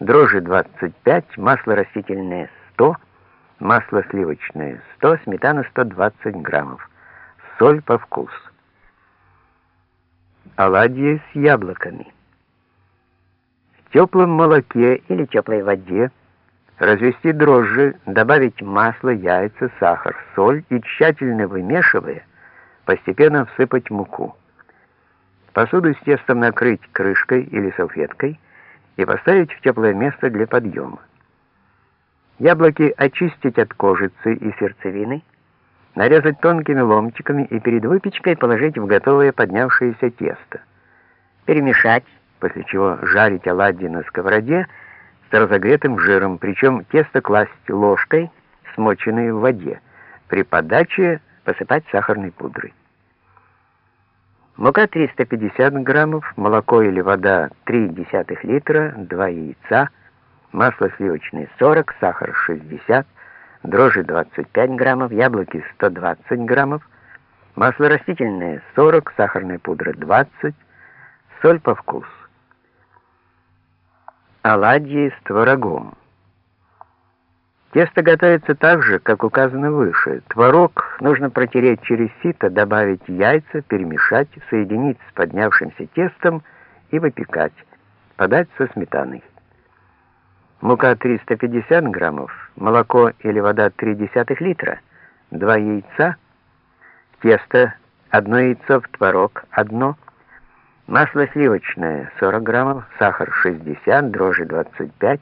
дрожжи 25, масло растительное 100, масло сливочное 100, сметана 120 граммов, соль по вкусу. Оладьи с яблоками. В теплом молоке или теплой воде развести дрожжи, добавить масло, яйца, сахар, соль и тщательно вымешивая, постепенно всыпать муку. Посуду с тестом накрыть крышкой или салфеткой и поставить в теплое место для подъема. Яблоки очистить от кожицы и сердцевины, нарезать тонкими ломтиками и перед выпечкой положить в готовое поднявшееся тесто. Перемешать, после чего жарить оладьи на сковороде с разогретым жиром, причем тесто класть ложкой, смоченной в воде. При подаче посыпать сахарной пудрой. Мука 350 граммов, молоко или вода 0,3 литра, 2 яйца, масло сливочное 40, сахар 60, дрожжи 25 граммов, яблоки 120 граммов, масло растительное 40, сахарная пудра 20, соль по вкусу. Оладьи с творогом. Тесто готовится так же, как указано выше. Творог нужно протереть через сито, добавить яйца, перемешать, соединить с поднявшимся тестом и выпекать. Подать со сметаной. Мука 350 граммов, молоко или вода 0,3 литра, 2 яйца, тесто, одно яйцо в творог, одно, масло сливочное 40 граммов, сахар 60, дрожжи 25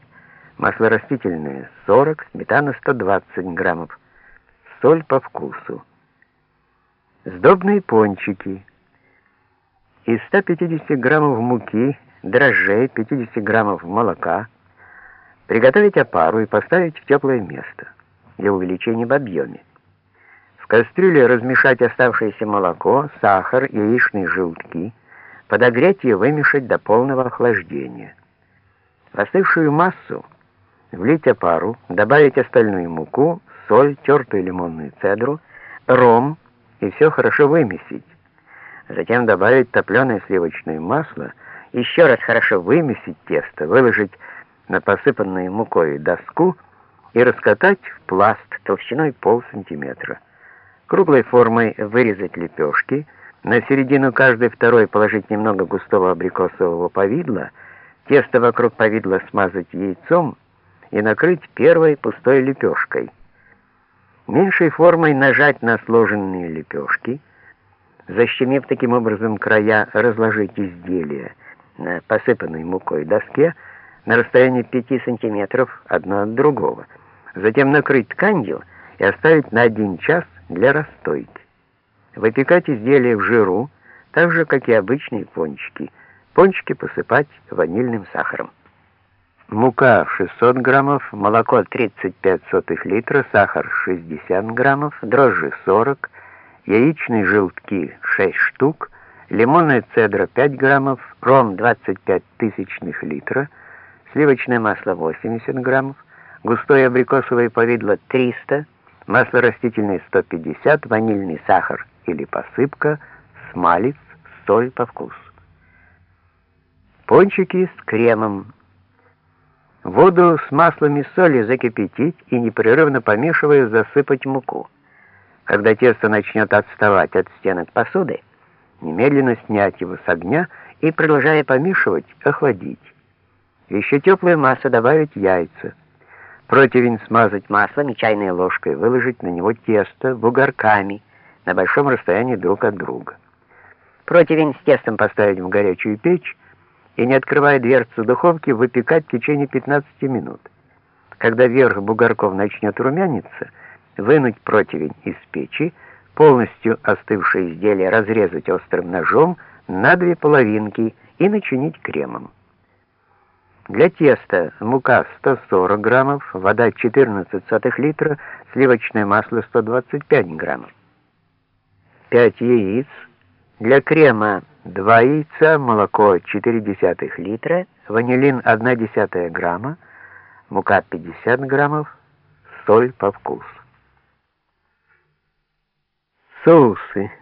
масло растительное 40, сметана 120 граммов, соль по вкусу. Сдобные пончики. Из 150 граммов муки, дрожжей, 50 граммов молока. Приготовить опару и поставить в теплое место для увеличения в объеме. В кастрюле размешать оставшееся молоко, сахар, яичные желтки, подогреть и вымешать до полного охлаждения. В остывшую массу влить опару, добавить остальную муку, соль, тертую лимонную цедру, ром и все хорошо вымесить. Затем добавить топленое сливочное масло, еще раз хорошо вымесить тесто, выложить на посыпанную мукой доску и раскатать в пласт толщиной пол сантиметра. Круглой формой вырезать лепешки, на середину каждой второй положить немного густого абрикосового повидла, тесто вокруг повидла смазать яйцом и накрыть первой пустой лепешкой. Меньшей формой нажать на сложенные лепешки, защемив таким образом края, разложить изделие на посыпанной мукой доске на расстоянии 5 сантиметров одно от другого. Затем накрыть тканью и оставить на один час для расстойки. Выпекать изделие в жиру, так же, как и обычные пончики. Пончики посыпать ванильным сахаром мука 600 граммов, молоко 35 сотых литра, сахар 60 граммов, дрожжи 40, яичные желтки 6 штук, лимонная цедра 5 граммов, ром 25 тысячных литра, сливочное масло 80 граммов, густое абрикосовое повидло 300, масло растительное 150, ванильный сахар или посыпка, смалец, соль по вкусу. Пончики с кремом Воду с маслом и солью закипятить и непрерывно помешивая засыпать муку. Когда тесто начнет отставать от стенок посуды, немедленно снять его с огня и, продолжая помешивать, охладить. Еще теплую массу добавить яйца. Противень смазать маслом и чайной ложкой, выложить на него тесто бугорками на большом расстоянии друг от друга. Противень с тестом поставить в горячую печь, и, не открывая дверцу духовки, выпекать в течение 15 минут. Когда верх бугорков начнет румяниться, вынуть противень из печи, полностью остывшее изделие разрезать острым ножом на две половинки и начинить кремом. Для теста мука 140 граммов, вода 14 сотых литра, сливочное масло 125 граммов. 5 яиц. Для крема 2 яйца, молоко 0,4 литра, ванилин 1,1 грамма, мука 50 граммов, соль по вкусу. Соусы.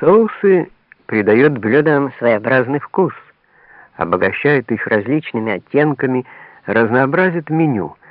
Соусы придают блюдам своеобразный вкус. обогащает их различными оттенками, разнообразит меню —